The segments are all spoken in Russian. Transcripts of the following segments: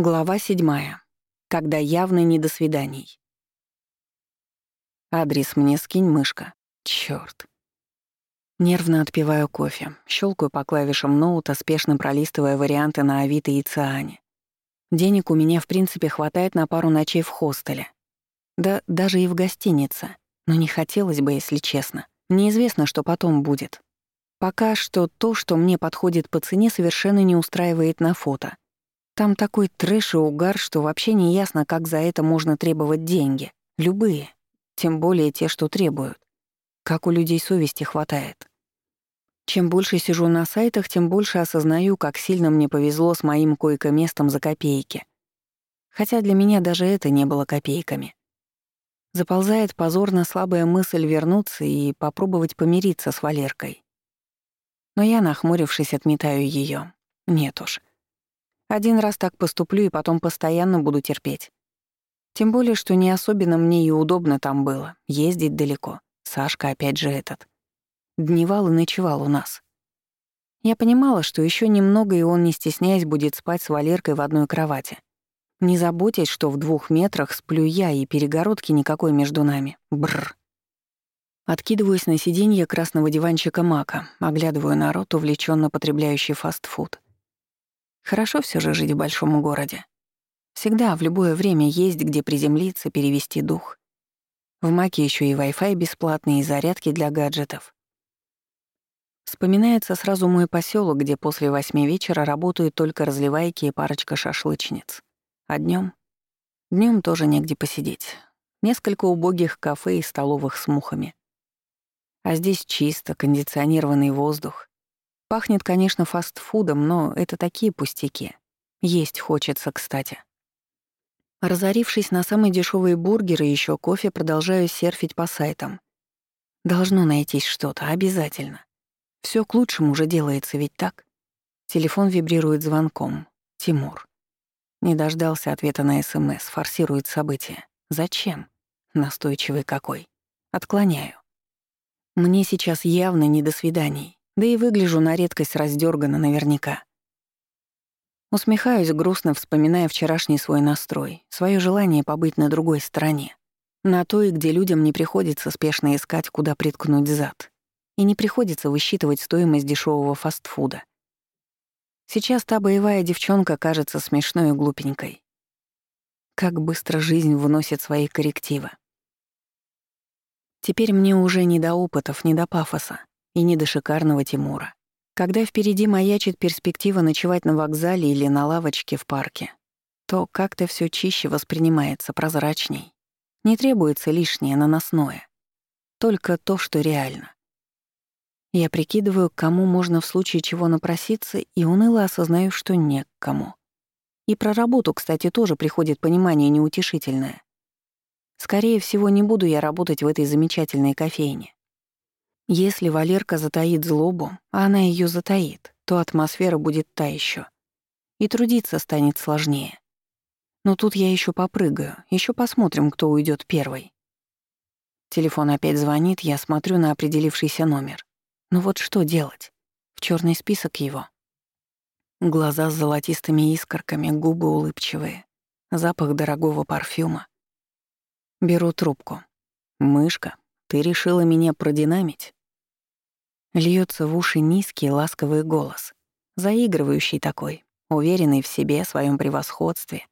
Глава седьмая. Когда явно не до свиданий. Адрес мне скинь, мышка. Чёрт. Нервно отпиваю кофе, щелкаю по клавишам ноута, спешно пролистывая варианты на Авито и Циане. Денег у меня, в принципе, хватает на пару ночей в хостеле. Да даже и в гостинице. Но не хотелось бы, если честно. Неизвестно, что потом будет. Пока что то, что мне подходит по цене, совершенно не устраивает на фото — там такой трэш и угар, что вообще не ясно, как за это можно требовать деньги. Любые. Тем более те, что требуют. Как у людей совести хватает. Чем больше сижу на сайтах, тем больше осознаю, как сильно мне повезло с моим койко-местом за копейки. Хотя для меня даже это не было копейками. Заползает позорно слабая мысль вернуться и попробовать помириться с Валеркой. Но я, нахмурившись, отметаю ее. Нет уж. Один раз так поступлю и потом постоянно буду терпеть. Тем более, что не особенно мне и удобно там было, ездить далеко. Сашка опять же этот. Дневал и ночевал у нас. Я понимала, что еще немного, и он, не стесняясь, будет спать с Валеркой в одной кровати. Не заботясь, что в двух метрах сплю я, и перегородки никакой между нами. Бррр. Откидываюсь на сиденье красного диванчика Мака, оглядываю народ, увлеченно потребляющий фастфуд. Хорошо все же жить в большом городе. Всегда, в любое время есть где приземлиться, перевести дух. В Маке еще и Wi-Fi бесплатный, и зарядки для гаджетов. Вспоминается сразу мой поселок, где после восьми вечера работают только разливайки и парочка шашлычниц. А днем, днем тоже негде посидеть. Несколько убогих кафе и столовых с мухами. А здесь чисто, кондиционированный воздух, Пахнет, конечно, фастфудом, но это такие пустяки. Есть хочется, кстати. Разорившись на самые дешевые бургеры и еще кофе, продолжаю серфить по сайтам. Должно найтись что-то, обязательно. Все к лучшему уже делается, ведь так? Телефон вибрирует звонком. Тимур. Не дождался ответа на СМС, форсирует события. Зачем? Настойчивый какой. Отклоняю. Мне сейчас явно не до свиданий. Да и выгляжу на редкость раздёрганно наверняка. Усмехаюсь грустно, вспоминая вчерашний свой настрой, свое желание побыть на другой стороне. На той, где людям не приходится спешно искать, куда приткнуть зад. И не приходится высчитывать стоимость дешевого фастфуда. Сейчас та боевая девчонка кажется смешной и глупенькой. Как быстро жизнь вносит свои коррективы. Теперь мне уже не до опытов, не до пафоса и не до шикарного Тимура. Когда впереди маячит перспектива ночевать на вокзале или на лавочке в парке, то как-то все чище воспринимается, прозрачней. Не требуется лишнее наносное. Только то, что реально. Я прикидываю, кому можно в случае чего напроситься, и уныло осознаю, что не к кому. И про работу, кстати, тоже приходит понимание неутешительное. Скорее всего, не буду я работать в этой замечательной кофейне. Если Валерка затаит злобу, а она ее затаит, то атмосфера будет та еще. И трудиться станет сложнее. Но тут я еще попрыгаю, еще посмотрим, кто уйдет первый. Телефон опять звонит, я смотрю на определившийся номер. Ну вот что делать? В черный список его. Глаза с золотистыми искорками, губы улыбчивые, запах дорогого парфюма. Беру трубку. «Мышка, ты решила меня продинамить?» Льется в уши низкий ласковый голос, заигрывающий такой, уверенный в себе, своем превосходстве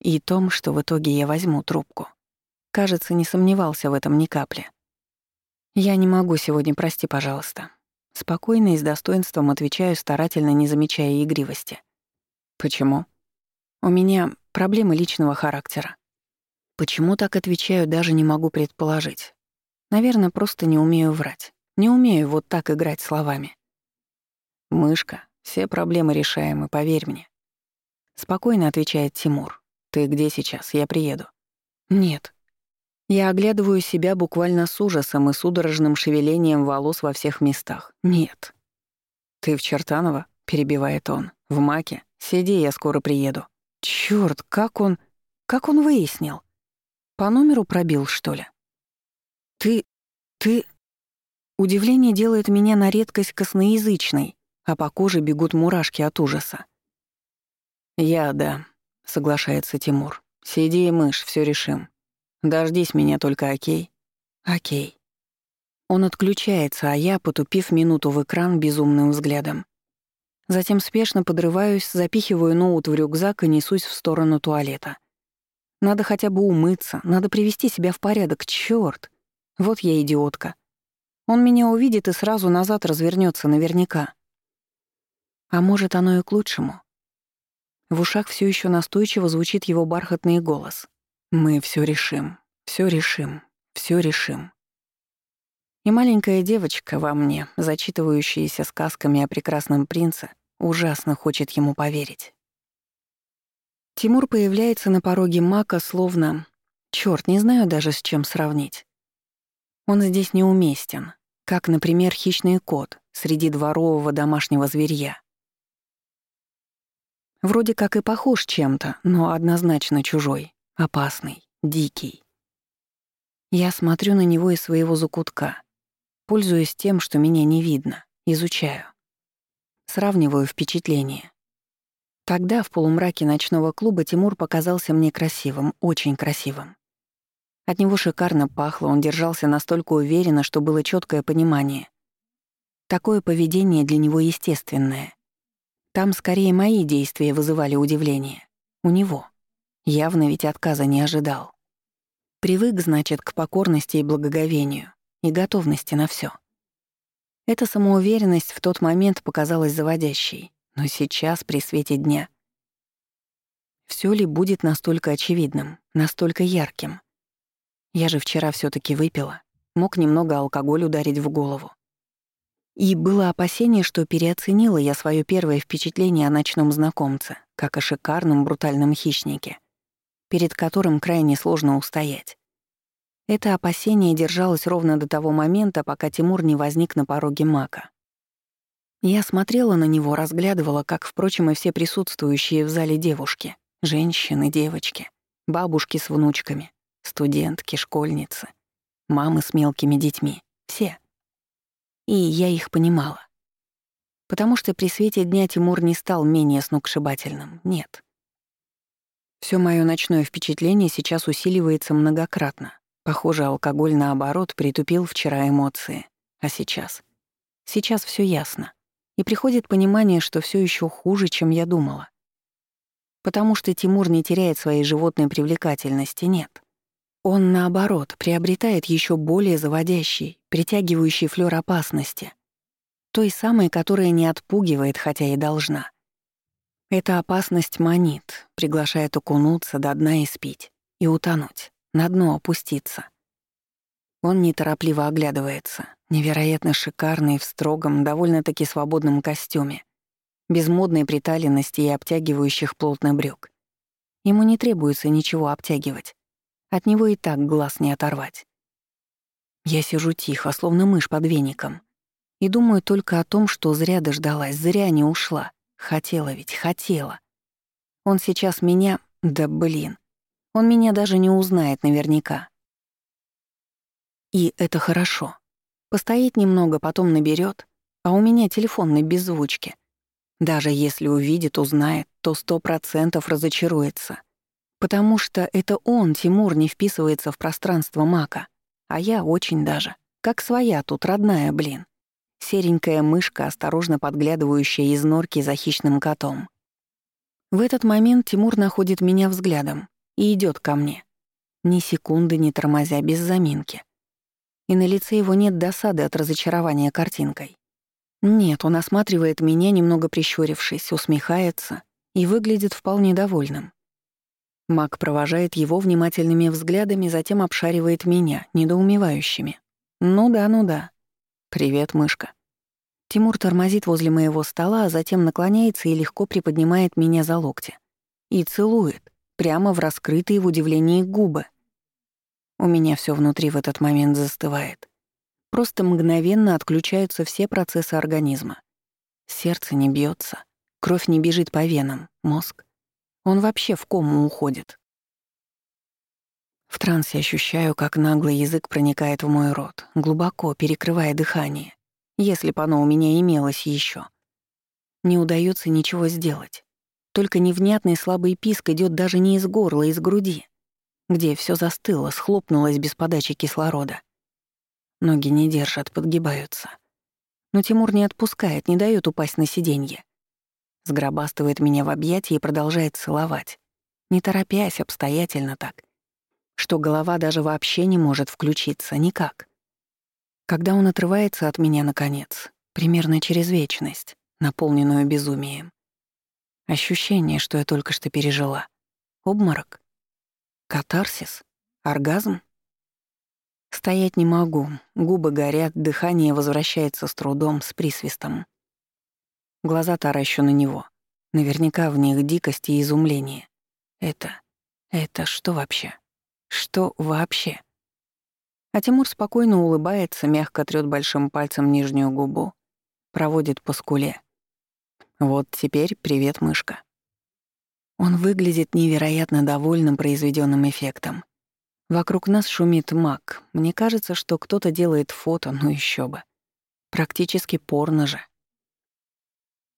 и том, что в итоге я возьму трубку. Кажется, не сомневался в этом ни капли. «Я не могу сегодня, прости, пожалуйста». Спокойно и с достоинством отвечаю, старательно не замечая игривости. «Почему?» «У меня проблемы личного характера». Почему так отвечаю, даже не могу предположить. Наверное, просто не умею врать. Не умею вот так играть словами. «Мышка, все проблемы решаемы, поверь мне». Спокойно отвечает Тимур. «Ты где сейчас? Я приеду». «Нет». Я оглядываю себя буквально с ужасом и судорожным шевелением волос во всех местах. «Нет». «Ты в Чертаново?» — перебивает он. «В Маке? Сиди, я скоро приеду». Чёрт, как он... Как он выяснил? По номеру пробил, что ли? «Ты... ты...» Удивление делает меня на редкость косноязычной, а по коже бегут мурашки от ужаса. «Я, да. — соглашается Тимур. «Сиди, мышь, все решим. Дождись меня только, окей?» «Окей». Он отключается, а я, потупив минуту в экран безумным взглядом. Затем спешно подрываюсь, запихиваю ноут в рюкзак и несусь в сторону туалета. Надо хотя бы умыться, надо привести себя в порядок, чёрт. Вот я идиотка. Он меня увидит и сразу назад развернется наверняка. А может, оно и к лучшему. В ушах все еще настойчиво звучит его бархатный голос. «Мы все решим, все решим, все решим». И маленькая девочка во мне, зачитывающаяся сказками о прекрасном принце, ужасно хочет ему поверить. Тимур появляется на пороге Мака словно... Чёрт, не знаю даже с чем сравнить. Он здесь неуместен, как, например, хищный кот среди дворового домашнего зверья. Вроде как и похож чем-то, но однозначно чужой, опасный, дикий. Я смотрю на него из своего закутка, пользуясь тем, что меня не видно, изучаю. Сравниваю впечатления. Тогда в полумраке ночного клуба Тимур показался мне красивым, очень красивым. От него шикарно пахло, он держался настолько уверенно, что было четкое понимание. Такое поведение для него естественное. Там скорее мои действия вызывали удивление. У него. Явно ведь отказа не ожидал. Привык, значит, к покорности и благоговению, и готовности на все. Эта самоуверенность в тот момент показалась заводящей. Но сейчас, при свете дня, все ли будет настолько очевидным, настолько ярким? Я же вчера все таки выпила, мог немного алкоголь ударить в голову. И было опасение, что переоценила я свое первое впечатление о ночном знакомце, как о шикарном брутальном хищнике, перед которым крайне сложно устоять. Это опасение держалось ровно до того момента, пока Тимур не возник на пороге мака. Я смотрела на него, разглядывала, как, впрочем, и все присутствующие в зале девушки, женщины, девочки, бабушки с внучками, студентки, школьницы, мамы с мелкими детьми, все. И я их понимала. Потому что при свете дня Тимур не стал менее сногсшибательным, нет. Всё моё ночное впечатление сейчас усиливается многократно. Похоже, алкоголь, наоборот, притупил вчера эмоции. А сейчас? Сейчас всё ясно и приходит понимание, что все еще хуже, чем я думала. Потому что Тимур не теряет своей животной привлекательности, нет. Он, наоборот, приобретает еще более заводящий, притягивающий флёр опасности. Той самой, которая не отпугивает, хотя и должна. Эта опасность манит, приглашает окунуться до дна и спить, и утонуть, на дно опуститься. Он неторопливо оглядывается, невероятно шикарный в строгом, довольно-таки свободном костюме, без модной приталенности и обтягивающих плотно брюк. Ему не требуется ничего обтягивать. От него и так глаз не оторвать. Я сижу тихо, словно мышь под веником, и думаю только о том, что зря дождалась, зря не ушла. Хотела ведь, хотела. Он сейчас меня... Да блин. Он меня даже не узнает наверняка. И это хорошо. Постоит немного, потом наберет, а у меня телефон на беззвучке. Даже если увидит, узнает, то сто процентов разочаруется. Потому что это он, Тимур, не вписывается в пространство Мака. А я очень даже. Как своя тут, родная, блин. Серенькая мышка, осторожно подглядывающая из норки за хищным котом. В этот момент Тимур находит меня взглядом и идет ко мне. Ни секунды не тормозя, без заминки и на лице его нет досады от разочарования картинкой. Нет, он осматривает меня, немного прищурившись, усмехается и выглядит вполне довольным. Мак провожает его внимательными взглядами, затем обшаривает меня, недоумевающими. «Ну да, ну да. Привет, мышка». Тимур тормозит возле моего стола, а затем наклоняется и легко приподнимает меня за локти. И целует, прямо в раскрытые в удивлении губы. У меня все внутри в этот момент застывает. Просто мгновенно отключаются все процессы организма. Сердце не бьется, кровь не бежит по венам, мозг. Он вообще в кому уходит. В трансе ощущаю, как наглый язык проникает в мой рот, глубоко перекрывая дыхание, если бы оно у меня имелось еще. Не удается ничего сделать. Только невнятный слабый писк идет даже не из горла, а из груди, где все застыло, схлопнулось без подачи кислорода. Ноги не держат, подгибаются. Но Тимур не отпускает, не дает упасть на сиденье. Сгробастывает меня в объятия и продолжает целовать. Не торопясь, обстоятельно так. Что голова даже вообще не может включиться, никак. Когда он отрывается от меня, наконец, примерно через вечность, наполненную безумием. Ощущение, что я только что пережила. Обморок. Катарсис. Оргазм. Стоять не могу, губы горят, дыхание возвращается с трудом, с присвистом. Глаза таращу на него. Наверняка в них дикость и изумление. Это... это что вообще? Что вообще? А Тимур спокойно улыбается, мягко трёт большим пальцем нижнюю губу, проводит по скуле. Вот теперь привет, мышка. Он выглядит невероятно довольным произведённым эффектом. Вокруг нас шумит маг. Мне кажется, что кто-то делает фото, ну ещё бы. Практически порно же.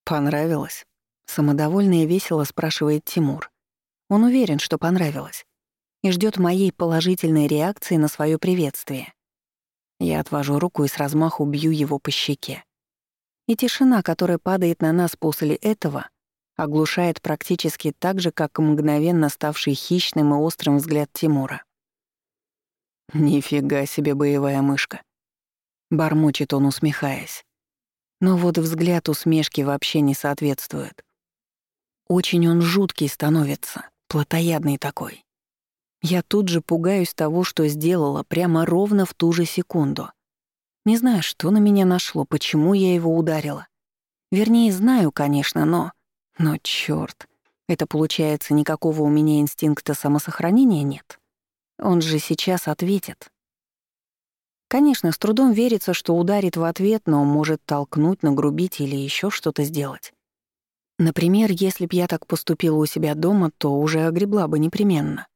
«Понравилось?» — самодовольно и весело спрашивает Тимур. Он уверен, что понравилось. И ждет моей положительной реакции на свое приветствие. Я отвожу руку и с размаху бью его по щеке. И тишина, которая падает на нас после этого, оглушает практически так же, как мгновенно ставший хищным и острым взгляд Тимура. «Нифига себе боевая мышка!» Бормочет он, усмехаясь. Но вот взгляд усмешки вообще не соответствует. Очень он жуткий становится, плотоядный такой. Я тут же пугаюсь того, что сделала прямо ровно в ту же секунду. Не знаю, что на меня нашло, почему я его ударила. Вернее, знаю, конечно, но... Но чёрт, это получается, никакого у меня инстинкта самосохранения нет. Он же сейчас ответит. Конечно, с трудом верится, что ударит в ответ, но может толкнуть, нагрубить или еще что-то сделать. Например, если б я так поступила у себя дома, то уже огребла бы непременно.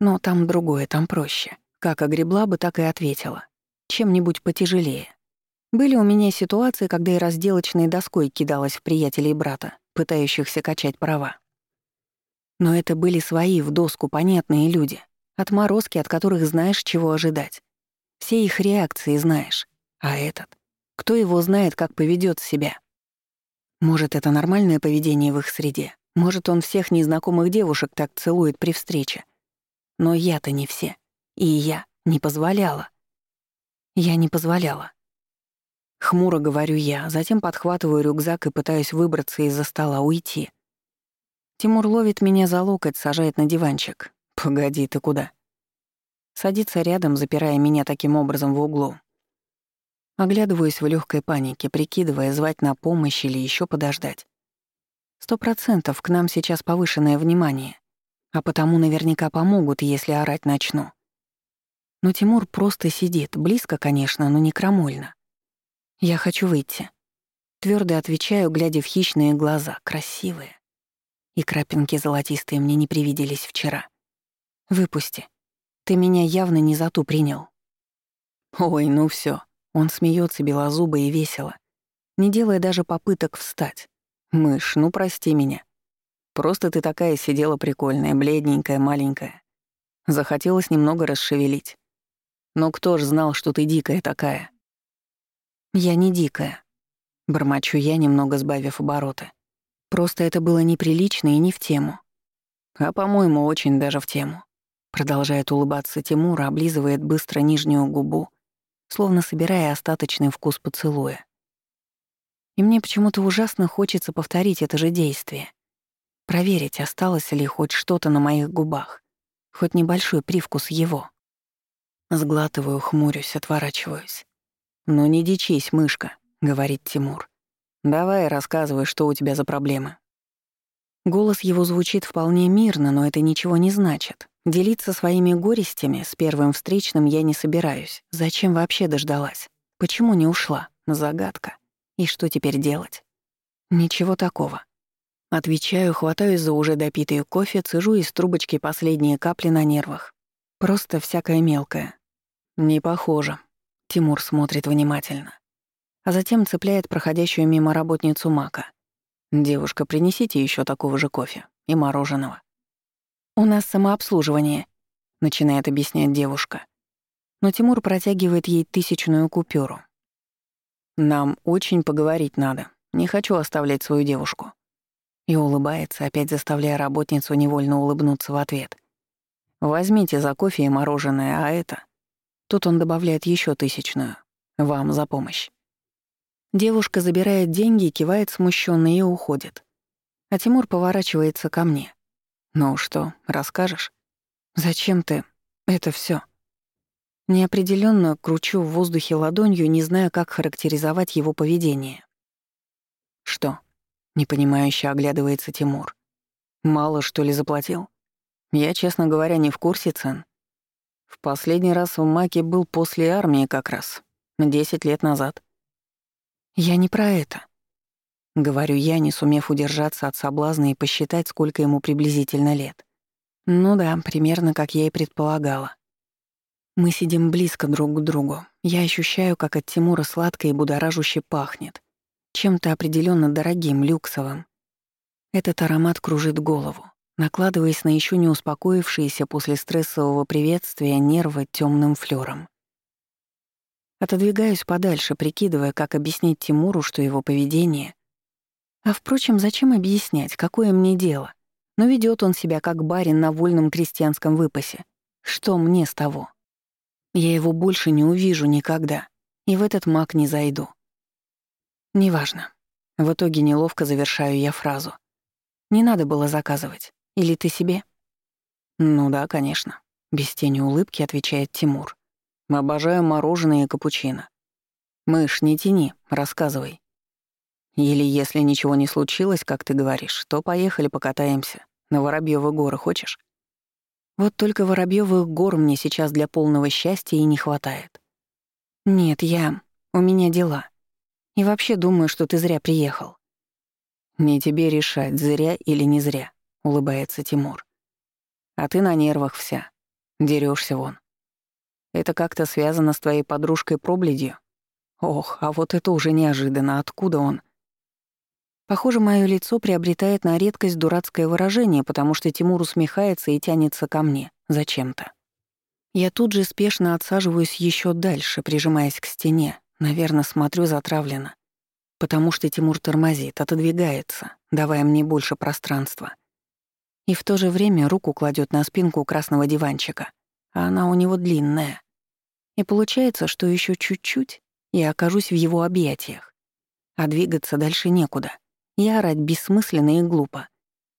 Но там другое, там проще. Как огребла бы, так и ответила. Чем-нибудь потяжелее. Были у меня ситуации, когда и разделочной доской кидалась в приятелей брата, пытающихся качать права. Но это были свои в доску понятные люди, отморозки, от которых знаешь, чего ожидать. Все их реакции знаешь. А этот? Кто его знает, как поведет себя? Может, это нормальное поведение в их среде. Может, он всех незнакомых девушек так целует при встрече. Но я-то не все. И я не позволяла. Я не позволяла. Хмуро говорю я, затем подхватываю рюкзак и пытаюсь выбраться из-за стола, уйти. Тимур ловит меня за локоть, сажает на диванчик. «Погоди, ты куда?» Садится рядом, запирая меня таким образом в углу. Оглядываюсь в легкой панике, прикидывая, звать на помощь или еще подождать. Сто процентов к нам сейчас повышенное внимание, а потому наверняка помогут, если орать начну. Но Тимур просто сидит, близко, конечно, но не крамольно. Я хочу выйти. Твердо отвечаю, глядя в хищные глаза, красивые. И крапинки золотистые мне не привиделись вчера. Выпусти. Ты меня явно не за ту принял. Ой, ну все. Он смеется белозубо и весело, не делая даже попыток встать. Мышь, ну прости меня. Просто ты такая сидела прикольная, бледненькая, маленькая. Захотелось немного расшевелить. Но кто ж знал, что ты дикая такая? Я не дикая. Бормочу я, немного сбавив обороты. Просто это было неприлично и не в тему. А, по-моему, очень даже в тему. Продолжает улыбаться Тимур, облизывает быстро нижнюю губу, словно собирая остаточный вкус поцелуя. И мне почему-то ужасно хочется повторить это же действие. Проверить, осталось ли хоть что-то на моих губах, хоть небольшой привкус его. Сглатываю, хмурюсь, отворачиваюсь. «Ну не дичись, мышка», — говорит Тимур. «Давай рассказывай, что у тебя за проблемы». Голос его звучит вполне мирно, но это ничего не значит. Делиться своими горестями с первым встречным я не собираюсь. Зачем вообще дождалась? Почему не ушла? Загадка. И что теперь делать? Ничего такого. Отвечаю, хватаюсь за уже допитый кофе, цежу из трубочки последние капли на нервах. Просто всякое мелкое. Не похоже. Тимур смотрит внимательно. А затем цепляет проходящую мимо работницу Мака. «Девушка, принесите еще такого же кофе и мороженого». «У нас самообслуживание», — начинает объяснять девушка. Но Тимур протягивает ей тысячную купюру. «Нам очень поговорить надо. Не хочу оставлять свою девушку». И улыбается, опять заставляя работницу невольно улыбнуться в ответ. «Возьмите за кофе и мороженое, а это...» Тут он добавляет еще тысячную. «Вам за помощь». Девушка забирает деньги, кивает смущенно и уходит. А Тимур поворачивается ко мне. «Ну что, расскажешь?» «Зачем ты? Это все. Неопределенно кручу в воздухе ладонью, не зная, как характеризовать его поведение. «Что?» — непонимающе оглядывается Тимур. «Мало, что ли, заплатил? Я, честно говоря, не в курсе цен. В последний раз в Маке был после армии как раз, десять лет назад. «Я не про это», — говорю я, не сумев удержаться от соблазна и посчитать, сколько ему приблизительно лет. Ну да, примерно как я и предполагала. Мы сидим близко друг к другу. Я ощущаю, как от Тимура сладко и будоражуще пахнет. Чем-то определенно дорогим, люксовым. Этот аромат кружит голову, накладываясь на еще не успокоившиеся после стрессового приветствия нервы темным флером. Отодвигаюсь подальше, прикидывая, как объяснить Тимуру, что его поведение... А впрочем, зачем объяснять, какое мне дело? Но ведет он себя как барин на вольном крестьянском выпасе. Что мне с того? Я его больше не увижу никогда, и в этот маг не зайду. Неважно. В итоге неловко завершаю я фразу. Не надо было заказывать. Или ты себе? Ну да, конечно. Без тени улыбки отвечает Тимур. Обожаю мороженое и капучино. Мышь, не тяни, рассказывай. Или если ничего не случилось, как ты говоришь, то поехали покатаемся. На Воробьёвы горы хочешь? Вот только Воробьёвых гор мне сейчас для полного счастья и не хватает. Нет, я... У меня дела. И вообще думаю, что ты зря приехал. Не тебе решать, зря или не зря, улыбается Тимур. А ты на нервах вся. Дерёшься вон. Это как-то связано с твоей подружкой-пробледью? Ох, а вот это уже неожиданно. Откуда он? Похоже, мое лицо приобретает на редкость дурацкое выражение, потому что Тимур усмехается и тянется ко мне. Зачем-то. Я тут же спешно отсаживаюсь еще дальше, прижимаясь к стене. Наверное, смотрю затравленно. Потому что Тимур тормозит, отодвигается, давая мне больше пространства. И в то же время руку кладет на спинку красного диванчика — а она у него длинная. И получается, что еще чуть-чуть, и окажусь в его объятиях. А двигаться дальше некуда. И орать бессмысленно и глупо.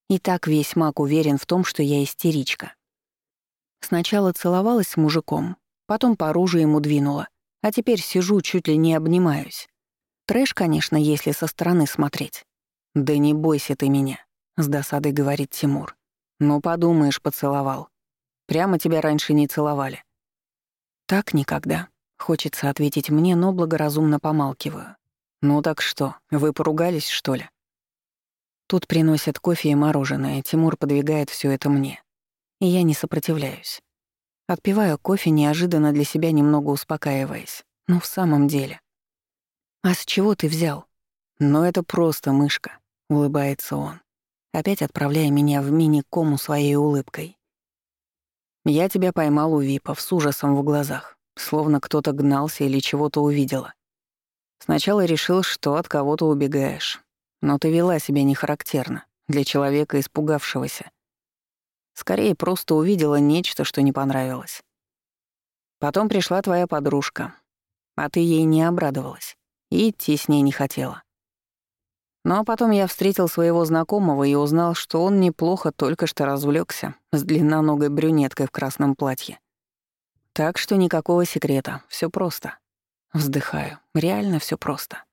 И так весь маг уверен в том, что я истеричка. Сначала целовалась с мужиком, потом по оружию ему двинула, а теперь сижу, чуть ли не обнимаюсь. Трэш, конечно, если со стороны смотреть. «Да не бойся ты меня», — с досадой говорит Тимур. «Ну, подумаешь, поцеловал. Прямо тебя раньше не целовали». «Так никогда», — хочется ответить мне, но благоразумно помалкиваю. «Ну так что, вы поругались, что ли?» Тут приносят кофе и мороженое, Тимур подвигает все это мне. И я не сопротивляюсь. Отпиваю кофе, неожиданно для себя немного успокаиваясь. Ну, в самом деле. «А с чего ты взял?» «Ну, это просто мышка», — улыбается он, опять отправляя меня в мини-кому своей улыбкой. Я тебя поймал у Випов с ужасом в глазах, словно кто-то гнался или чего-то увидела. Сначала решил, что от кого-то убегаешь, но ты вела себя нехарактерно для человека, испугавшегося. Скорее, просто увидела нечто, что не понравилось. Потом пришла твоя подружка, а ты ей не обрадовалась и идти с ней не хотела. Ну а потом я встретил своего знакомого и узнал, что он неплохо только что развлекся с длинноногой брюнеткой в красном платье. Так что никакого секрета, все просто. Вздыхаю, реально все просто.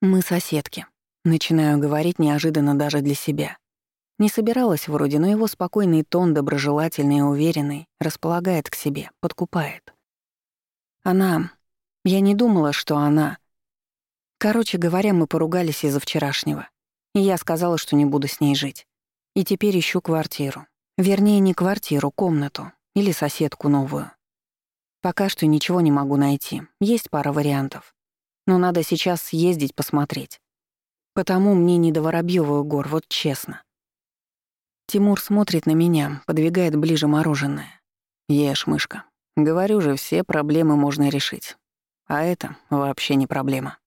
Мы соседки. Начинаю говорить неожиданно даже для себя. Не собиралась вроде, но его спокойный тон, доброжелательный и уверенный, располагает к себе, подкупает. Она... Я не думала, что она... Короче говоря, мы поругались из-за вчерашнего. И я сказала, что не буду с ней жить. И теперь ищу квартиру. Вернее, не квартиру, комнату. Или соседку новую. Пока что ничего не могу найти. Есть пара вариантов. Но надо сейчас съездить посмотреть. Потому мне не до Воробьёва гор, вот честно. Тимур смотрит на меня, подвигает ближе мороженое. Ешь, мышка. Говорю же, все проблемы можно решить. А это вообще не проблема.